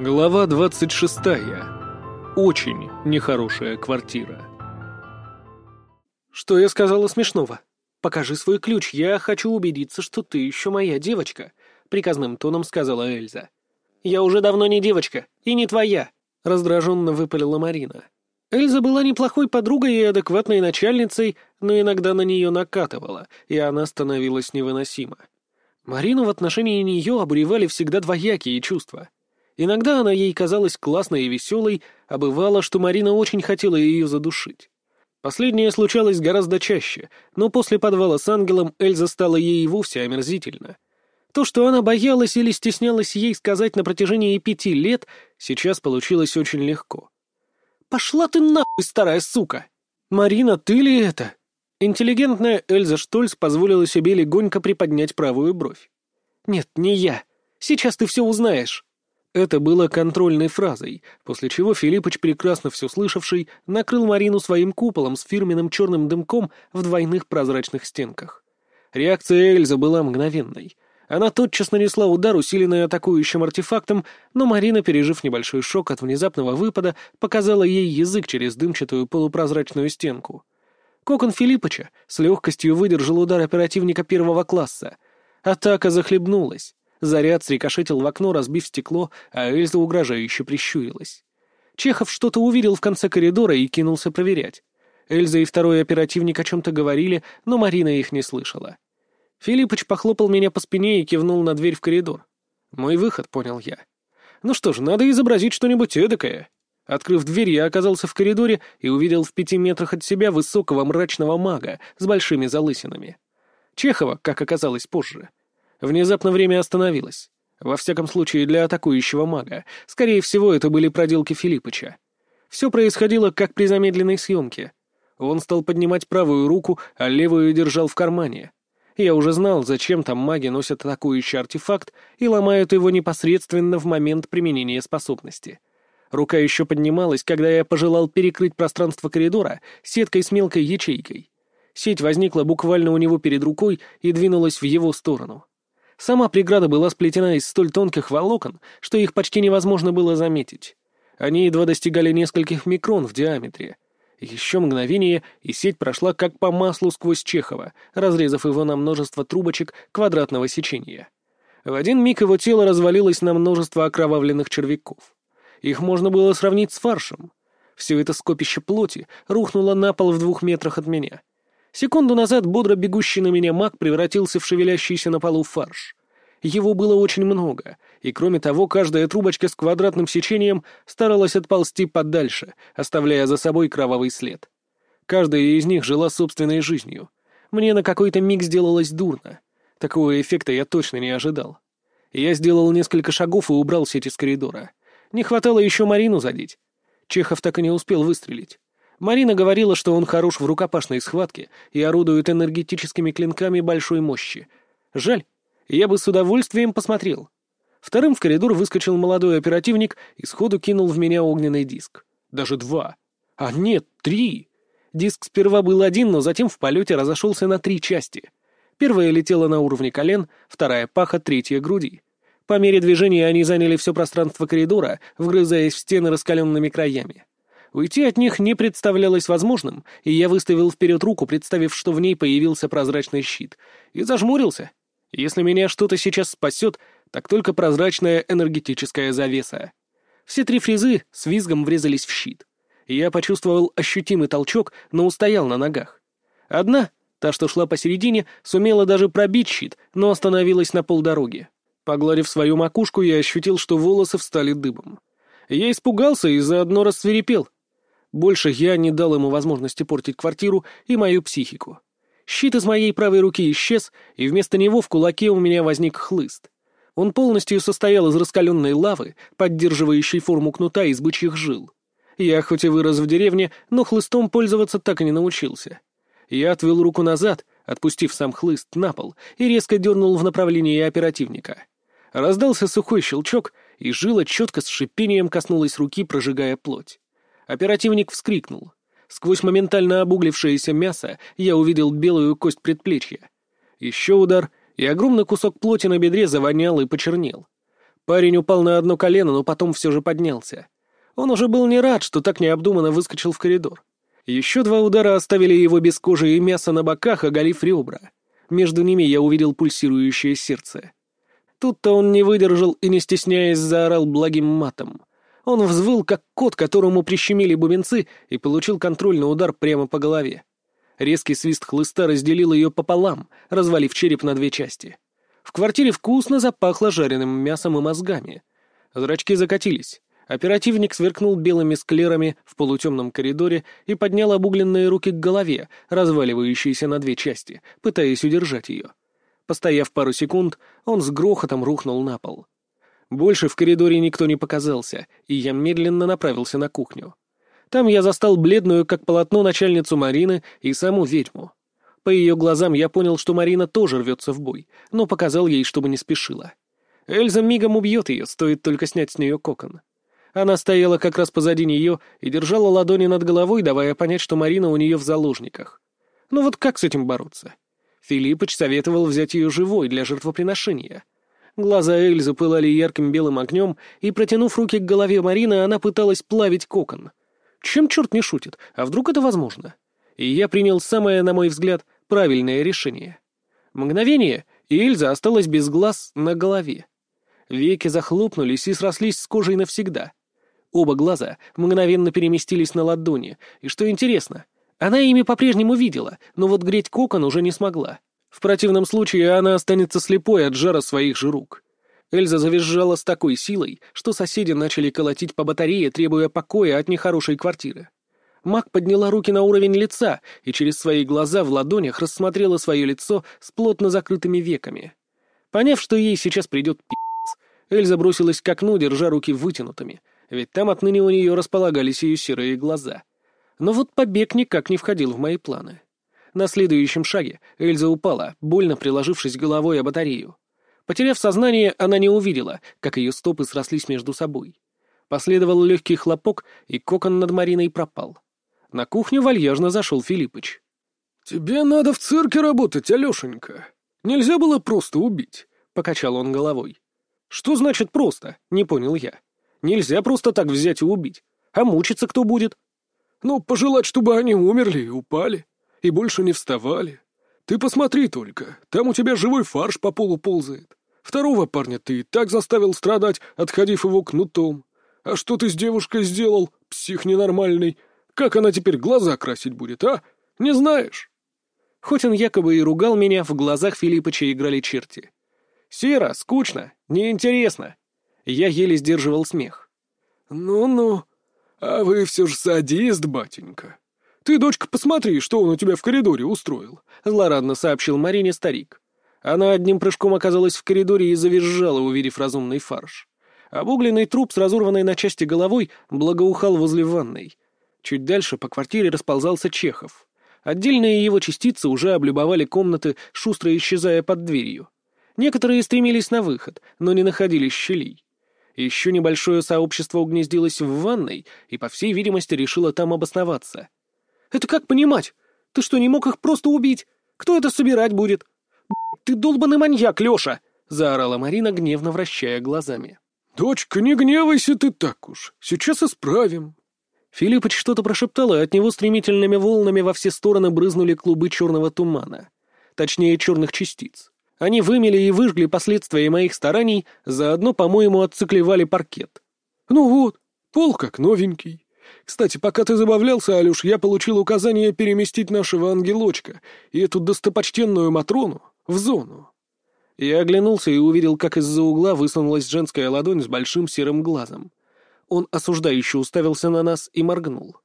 Глава 26. Очень нехорошая квартира. «Что я сказала смешного? Покажи свой ключ, я хочу убедиться, что ты еще моя девочка», — приказным тоном сказала Эльза. «Я уже давно не девочка, и не твоя», — раздраженно выпалила Марина. Эльза была неплохой подругой и адекватной начальницей, но иногда на нее накатывала, и она становилась невыносима. Марину в отношении нее обуревали всегда двоякие чувства — Иногда она ей казалась классной и веселой, а бывало, что Марина очень хотела ее задушить. Последнее случалось гораздо чаще, но после подвала с ангелом Эльза стала ей вовсе омерзительно. То, что она боялась или стеснялась ей сказать на протяжении пяти лет, сейчас получилось очень легко. «Пошла ты нахуй, старая сука!» «Марина, ты ли это?» Интеллигентная Эльза Штольц позволила себе легонько приподнять правую бровь. «Нет, не я. Сейчас ты все узнаешь». Это было контрольной фразой, после чего Филиппыч, прекрасно все слышавший, накрыл Марину своим куполом с фирменным черным дымком в двойных прозрачных стенках. Реакция Эльзы была мгновенной. Она тотчас нанесла удар, усиленный атакующим артефактом, но Марина, пережив небольшой шок от внезапного выпада, показала ей язык через дымчатую полупрозрачную стенку. Кокон Филиппыча с легкостью выдержал удар оперативника первого класса. Атака захлебнулась. Заряд срикошетил в окно, разбив стекло, а Эльза угрожающе прищурилась. Чехов что-то увидел в конце коридора и кинулся проверять. Эльза и второй оперативник о чем-то говорили, но Марина их не слышала. Филиппыч похлопал меня по спине и кивнул на дверь в коридор. Мой выход, понял я. Ну что ж, надо изобразить что-нибудь эдакое. Открыв дверь, я оказался в коридоре и увидел в пяти метрах от себя высокого мрачного мага с большими залысинами. Чехова, как оказалось позже. Внезапно время остановилось. Во всяком случае, для атакующего мага. Скорее всего, это были проделки Филиппыча. Все происходило, как при замедленной съемке. Он стал поднимать правую руку, а левую держал в кармане. Я уже знал, зачем там маги носят атакующий артефакт и ломают его непосредственно в момент применения способности. Рука еще поднималась, когда я пожелал перекрыть пространство коридора сеткой с мелкой ячейкой. Сеть возникла буквально у него перед рукой и двинулась в его сторону. Сама преграда была сплетена из столь тонких волокон, что их почти невозможно было заметить. Они едва достигали нескольких микрон в диаметре. Еще мгновение, и сеть прошла как по маслу сквозь Чехова, разрезав его на множество трубочек квадратного сечения. В один миг его тело развалилось на множество окровавленных червяков. Их можно было сравнить с фаршем. Все это скопище плоти рухнуло на пол в двух метрах от меня. Секунду назад бодро бегущий на меня маг превратился в шевелящийся на полу фарш. Его было очень много, и кроме того, каждая трубочка с квадратным сечением старалась отползти подальше, оставляя за собой кровавый след. Каждая из них жила собственной жизнью. Мне на какой-то миг сделалось дурно. Такого эффекта я точно не ожидал. Я сделал несколько шагов и убрал сеть из коридора. Не хватало еще Марину задеть. Чехов так и не успел выстрелить. Марина говорила, что он хорош в рукопашной схватке и орудует энергетическими клинками большой мощи. Жаль, я бы с удовольствием посмотрел. Вторым в коридор выскочил молодой оперативник и сходу кинул в меня огненный диск. Даже два. А нет, три. Диск сперва был один, но затем в полете разошелся на три части. Первая летела на уровне колен, вторая — паха, третья — груди. По мере движения они заняли все пространство коридора, вгрызаясь в стены раскаленными краями. Уйти от них не представлялось возможным, и я выставил вперед руку, представив, что в ней появился прозрачный щит, и зажмурился. Если меня что-то сейчас спасет, так только прозрачная энергетическая завеса. Все три фрезы с визгом врезались в щит. Я почувствовал ощутимый толчок, но устоял на ногах. Одна, та, что шла посередине, сумела даже пробить щит, но остановилась на полдороги. Погладив свою макушку, я ощутил, что волосы встали дыбом. Я испугался и заодно рассверепел. Больше я не дал ему возможности портить квартиру и мою психику. Щит из моей правой руки исчез, и вместо него в кулаке у меня возник хлыст. Он полностью состоял из раскаленной лавы, поддерживающей форму кнута из бычьих жил. Я хоть и вырос в деревне, но хлыстом пользоваться так и не научился. Я отвел руку назад, отпустив сам хлыст на пол, и резко дернул в направлении оперативника. Раздался сухой щелчок, и жила четко с шипением коснулась руки, прожигая плоть. Оперативник вскрикнул. Сквозь моментально обуглившееся мясо я увидел белую кость предплечья. Еще удар, и огромный кусок плоти на бедре завонял и почернел. Парень упал на одно колено, но потом все же поднялся. Он уже был не рад, что так необдуманно выскочил в коридор. Еще два удара оставили его без кожи и мяса на боках, оголив ребра. Между ними я увидел пульсирующее сердце. Тут-то он не выдержал и, не стесняясь, заорал благим матом. Он взвыл, как кот, которому прищемили бубенцы, и получил контрольный удар прямо по голове. Резкий свист хлыста разделил ее пополам, развалив череп на две части. В квартире вкусно запахло жареным мясом и мозгами. Зрачки закатились. Оперативник сверкнул белыми склерами в полутемном коридоре и поднял обугленные руки к голове, разваливающиеся на две части, пытаясь удержать ее. Постояв пару секунд, он с грохотом рухнул на пол. Больше в коридоре никто не показался, и я медленно направился на кухню. Там я застал бледную, как полотно, начальницу Марины и саму ведьму. По ее глазам я понял, что Марина тоже рвется в бой, но показал ей, чтобы не спешила. Эльза мигом убьет ее, стоит только снять с нее кокон. Она стояла как раз позади нее и держала ладони над головой, давая понять, что Марина у нее в заложниках. Ну вот как с этим бороться? Филиппыч советовал взять ее живой для жертвоприношения. Глаза Эльзы пылали ярким белым огнем, и, протянув руки к голове Марины, она пыталась плавить кокон. Чем черт не шутит? А вдруг это возможно? И я принял самое, на мой взгляд, правильное решение. Мгновение, и Эльза осталась без глаз на голове. Веки захлопнулись и срослись с кожей навсегда. Оба глаза мгновенно переместились на ладони, и что интересно, она ими по-прежнему видела, но вот греть кокон уже не смогла. В противном случае она останется слепой от жара своих же рук. Эльза завизжала с такой силой, что соседи начали колотить по батарее, требуя покоя от нехорошей квартиры. Мак подняла руки на уровень лица и через свои глаза в ладонях рассмотрела свое лицо с плотно закрытыми веками. Поняв, что ей сейчас придет пи***ц, Эльза бросилась к окну, держа руки вытянутыми, ведь там отныне у нее располагались ее серые глаза. Но вот побег никак не входил в мои планы. На следующем шаге Эльза упала, больно приложившись головой о батарею. Потеряв сознание, она не увидела, как ее стопы срослись между собой. Последовал легкий хлопок, и кокон над Мариной пропал. На кухню вальяжно зашел Филиппыч. «Тебе надо в цирке работать, Алешенька. Нельзя было просто убить», — покачал он головой. «Что значит просто?» — не понял я. Нельзя просто так взять и убить. А мучиться кто будет? Ну, пожелать, чтобы они умерли и упали, и больше не вставали. Ты посмотри только, там у тебя живой фарш по полу ползает. Второго парня ты и так заставил страдать, отходив его кнутом. А что ты с девушкой сделал, псих ненормальный? Как она теперь глаза красить будет, а? Не знаешь?» Хоть он якобы и ругал меня, в глазах Филиппыча играли черти. «Серо, скучно, неинтересно. Я еле сдерживал смех. «Ну-ну, а вы все же садист, батенька. Ты, дочка, посмотри, что он у тебя в коридоре устроил», — злорадно сообщил Марине старик. Она одним прыжком оказалась в коридоре и завизжала, увидев разумный фарш. Обугленный труп с разорванной на части головой благоухал возле ванной. Чуть дальше по квартире расползался Чехов. Отдельные его частицы уже облюбовали комнаты, шустро исчезая под дверью. Некоторые стремились на выход, но не находили щелей. Еще небольшое сообщество угнездилось в ванной и, по всей видимости, решило там обосноваться. «Это как понимать? Ты что, не мог их просто убить? Кто это собирать будет?» «Ты долбанный маньяк, Леша!» — заорала Марина, гневно вращая глазами. «Дочка, не гневайся ты так уж. Сейчас исправим». Филиппыч что-то прошептал, и от него стремительными волнами во все стороны брызнули клубы черного тумана. Точнее, черных частиц. Они вымели и выжгли последствия моих стараний, заодно, по-моему, отциклевали паркет. «Ну вот, пол как новенький. Кстати, пока ты забавлялся, Алюш, я получил указание переместить нашего ангелочка и эту достопочтенную Матрону в зону». Я оглянулся и увидел, как из-за угла высунулась женская ладонь с большим серым глазом. Он осуждающе уставился на нас и моргнул.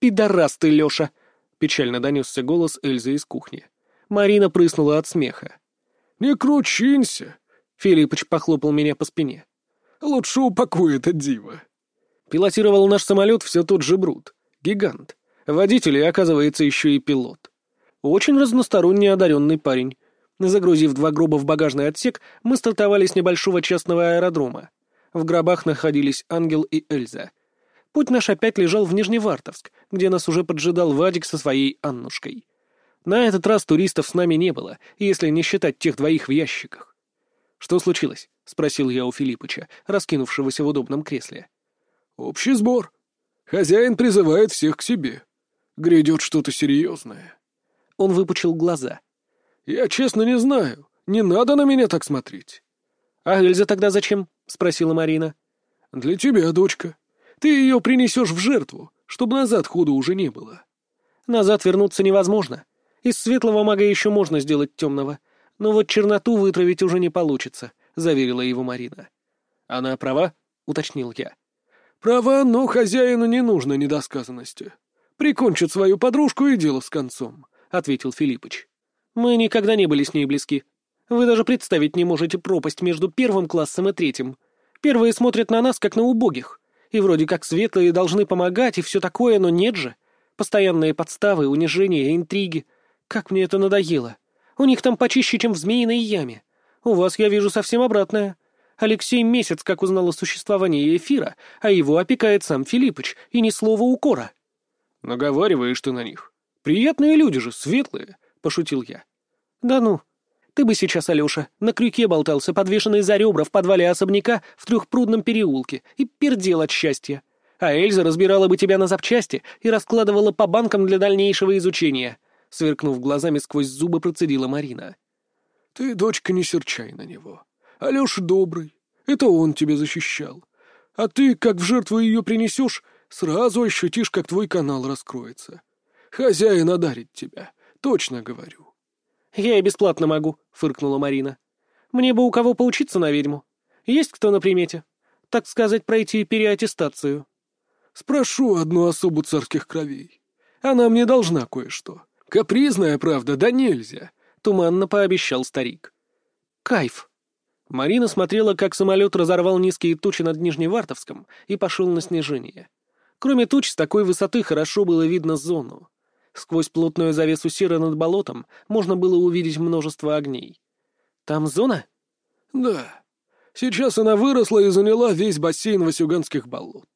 «Пидорас ты, Леша!» — печально донесся голос Эльзы из кухни. Марина прыснула от смеха. «Не кручинься!» — Филиппыч похлопал меня по спине. «Лучше упакуй это диво». Пилотировал наш самолет все тот же Брут. Гигант. Водитель и, оказывается, еще и пилот. Очень разносторонне одаренный парень. Загрузив два гроба в багажный отсек, мы стартовали с небольшого частного аэродрома. В гробах находились Ангел и Эльза. Путь наш опять лежал в Нижневартовск, где нас уже поджидал Вадик со своей Аннушкой. На этот раз туристов с нами не было, если не считать тех двоих в ящиках. «Что случилось?» — спросил я у Филиппыча, раскинувшегося в удобном кресле. «Общий сбор. Хозяин призывает всех к себе. Грядет что-то серьезное». Он выпучил глаза. «Я честно не знаю. Не надо на меня так смотреть». «А Эльза тогда зачем?» — спросила Марина. «Для тебя, дочка. Ты ее принесешь в жертву, чтобы назад хода уже не было». «Назад вернуться невозможно. Из светлого мага еще можно сделать темного. Но вот черноту вытравить уже не получится», — заверила его Марина. «Она права?» — уточнил я. «Права, но хозяину не нужно недосказанности. Прикончит свою подружку и дело с концом», — ответил Филиппыч. «Мы никогда не были с ней близки. Вы даже представить не можете пропасть между первым классом и третьим. Первые смотрят на нас, как на убогих. И вроде как светлые должны помогать и все такое, но нет же. Постоянные подставы, унижения, интриги. Как мне это надоело. У них там почище, чем в змеиной яме. У вас, я вижу, совсем обратное. Алексей месяц как узнал о существовании эфира, а его опекает сам Филиппыч, и ни слова укора. «Наговариваешь ты на них. Приятные люди же, светлые», — пошутил я. «Да ну. Ты бы сейчас, Алеша, на крюке болтался, подвешенный за ребра в подвале особняка в трехпрудном переулке, и пердел от счастья. А Эльза разбирала бы тебя на запчасти и раскладывала по банкам для дальнейшего изучения. — сверкнув глазами сквозь зубы, процедила Марина. «Ты, дочка, не серчай на него. Алеша добрый. Это он тебя защищал. А ты, как в жертву ее принесешь, сразу ощутишь, как твой канал раскроется. Хозяин одарит тебя, точно говорю». «Я и бесплатно могу», — фыркнула Марина. «Мне бы у кого поучиться на ведьму. Есть кто на примете? Так сказать, пройти переаттестацию». «Спрошу одну особу царских кровей. Она мне должна кое-что. Капризная, правда, да нельзя», — туманно пообещал старик. «Кайф». Марина смотрела, как самолет разорвал низкие тучи над Нижневартовском и пошел на снижение. Кроме туч, с такой высоты хорошо было видно зону. Сквозь плотную завесу серы над болотом можно было увидеть множество огней. «Там зона?» «Да. Сейчас она выросла и заняла весь бассейн Васюганских болот.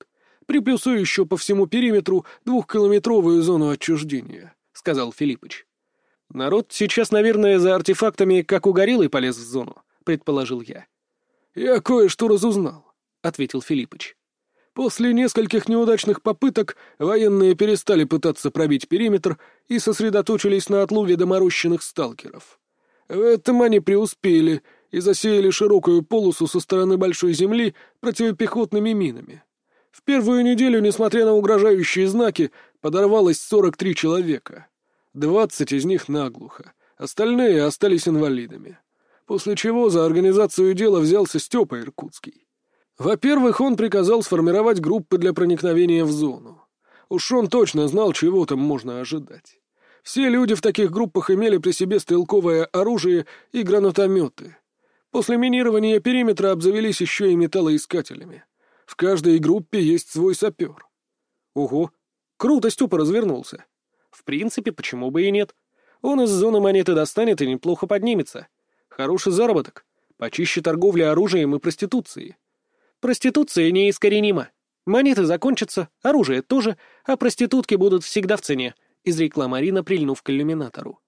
Приплюсую еще по всему периметру двухкилометровую зону отчуждения сказал Филиппыч. «Народ сейчас, наверное, за артефактами, как угорелый, полез в зону», — предположил я. «Я кое-что разузнал», — ответил Филиппыч. После нескольких неудачных попыток военные перестали пытаться пробить периметр и сосредоточились на отлове доморощенных сталкеров. В этом они преуспели и засеяли широкую полосу со стороны Большой Земли противопехотными минами. В первую неделю, несмотря на угрожающие знаки, подорвалось 43 человека. Двадцать из них наглухо, остальные остались инвалидами. После чего за организацию дела взялся Степа Иркутский. Во-первых, он приказал сформировать группы для проникновения в зону. Уж он точно знал, чего там можно ожидать. Все люди в таких группах имели при себе стрелковое оружие и гранатометы. После минирования периметра обзавелись еще и металлоискателями. В каждой группе есть свой сапер. Ого, круто Степа развернулся. В принципе, почему бы и нет? Он из зоны монеты достанет и неплохо поднимется. Хороший заработок. Почище торговли оружием и проституцией. Проституция неискоренима. Монеты закончатся, оружие тоже, а проститутки будут всегда в цене, изрекла Марина, прильнув к иллюминатору.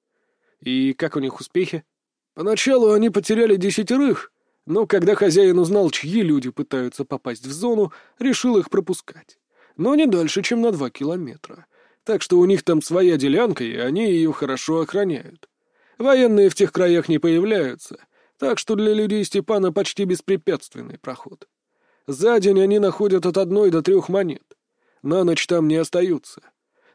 И как у них успехи? Поначалу они потеряли десятерых, но когда хозяин узнал, чьи люди пытаются попасть в зону, решил их пропускать. Но не дальше, чем на два километра так что у них там своя делянка, и они ее хорошо охраняют. Военные в тех краях не появляются, так что для людей Степана почти беспрепятственный проход. За день они находят от одной до трех монет. На ночь там не остаются.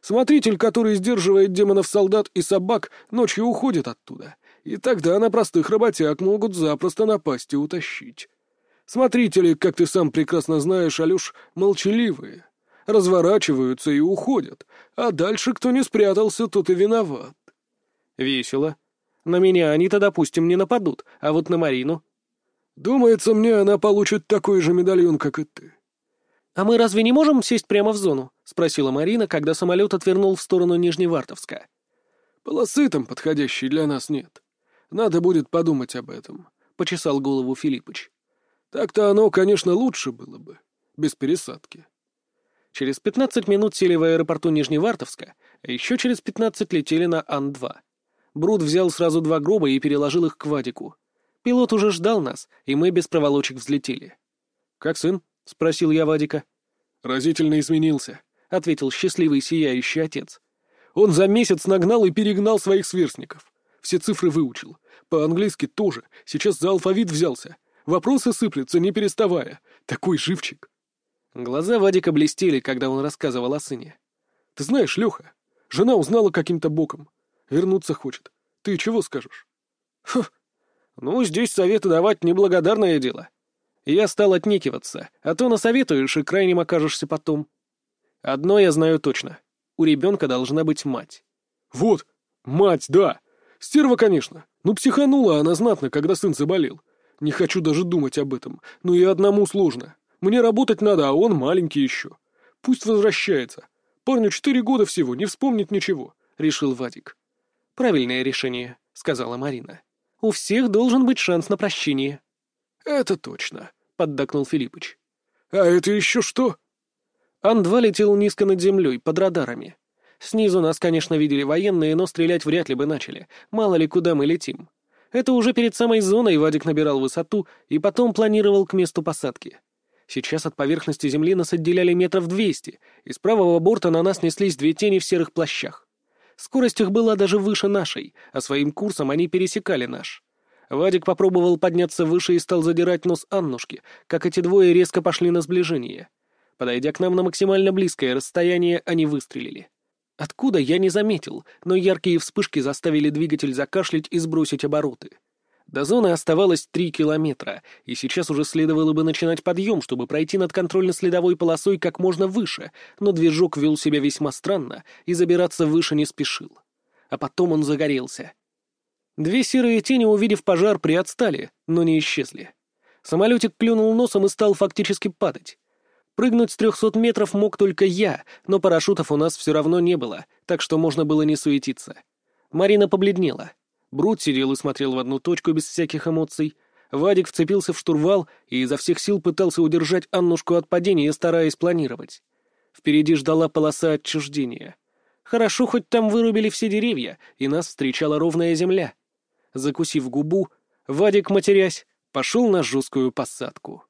Смотритель, который сдерживает демонов-солдат и собак, ночью уходит оттуда, и тогда на простых работяг могут запросто напасть и утащить. Смотрители, как ты сам прекрасно знаешь, Алюш, молчаливые разворачиваются и уходят, а дальше кто не спрятался, тот и виноват. Весело. На меня они-то, допустим, не нападут, а вот на Марину... Думается мне, она получит такой же медальон, как и ты. «А мы разве не можем сесть прямо в зону?» — спросила Марина, когда самолет отвернул в сторону Нижневартовска. «Полосы там подходящей для нас нет. Надо будет подумать об этом», — почесал голову Филиппыч. «Так-то оно, конечно, лучше было бы, без пересадки». Через 15 минут сели в аэропорту Нижневартовска, а еще через 15 летели на Ан-2. Брут взял сразу два гроба и переложил их к Вадику. Пилот уже ждал нас, и мы без проволочек взлетели. «Как сын?» — спросил я Вадика. «Разительно изменился», — ответил счастливый сияющий отец. «Он за месяц нагнал и перегнал своих сверстников. Все цифры выучил. По-английски тоже. Сейчас за алфавит взялся. Вопросы сыплются, не переставая. Такой живчик». Глаза Вадика блестели, когда он рассказывал о сыне. «Ты знаешь, Леха, жена узнала каким-то боком. Вернуться хочет. Ты чего скажешь?» «Фу, ну, здесь советы давать неблагодарное дело. Я стал отнекиваться, а то насоветуешь и крайним окажешься потом. Одно я знаю точно. У ребенка должна быть мать. Вот, мать, да. Стерва, конечно. Ну, психанула она знатно, когда сын заболел. Не хочу даже думать об этом. Но и одному сложно. Мне работать надо, а он маленький еще. Пусть возвращается. Парню четыре года всего, не вспомнит ничего, — решил Вадик. Правильное решение, — сказала Марина. У всех должен быть шанс на прощение. Это точно, — поддакнул Филиппыч. А это еще что? Ан-2 летел низко над землей, под радарами. Снизу нас, конечно, видели военные, но стрелять вряд ли бы начали. Мало ли, куда мы летим. Это уже перед самой зоной Вадик набирал высоту и потом планировал к месту посадки. Сейчас от поверхности земли нас отделяли метров двести, и с правого борта на нас неслись две тени в серых плащах. Скорость их была даже выше нашей, а своим курсом они пересекали наш. Вадик попробовал подняться выше и стал задирать нос Аннушки, как эти двое резко пошли на сближение. Подойдя к нам на максимально близкое расстояние, они выстрелили. Откуда, я не заметил, но яркие вспышки заставили двигатель закашлять и сбросить обороты. До зоны оставалось три километра, и сейчас уже следовало бы начинать подъем, чтобы пройти над контрольно-следовой полосой как можно выше, но движок вел себя весьма странно и забираться выше не спешил. А потом он загорелся. Две серые тени, увидев пожар, приотстали, но не исчезли. Самолетик клюнул носом и стал фактически падать. Прыгнуть с трехсот метров мог только я, но парашютов у нас все равно не было, так что можно было не суетиться. Марина побледнела. Брут сидел и смотрел в одну точку без всяких эмоций. Вадик вцепился в штурвал и изо всех сил пытался удержать Аннушку от падения, стараясь планировать. Впереди ждала полоса отчуждения. Хорошо, хоть там вырубили все деревья, и нас встречала ровная земля. Закусив губу, Вадик, матерясь, пошел на жесткую посадку.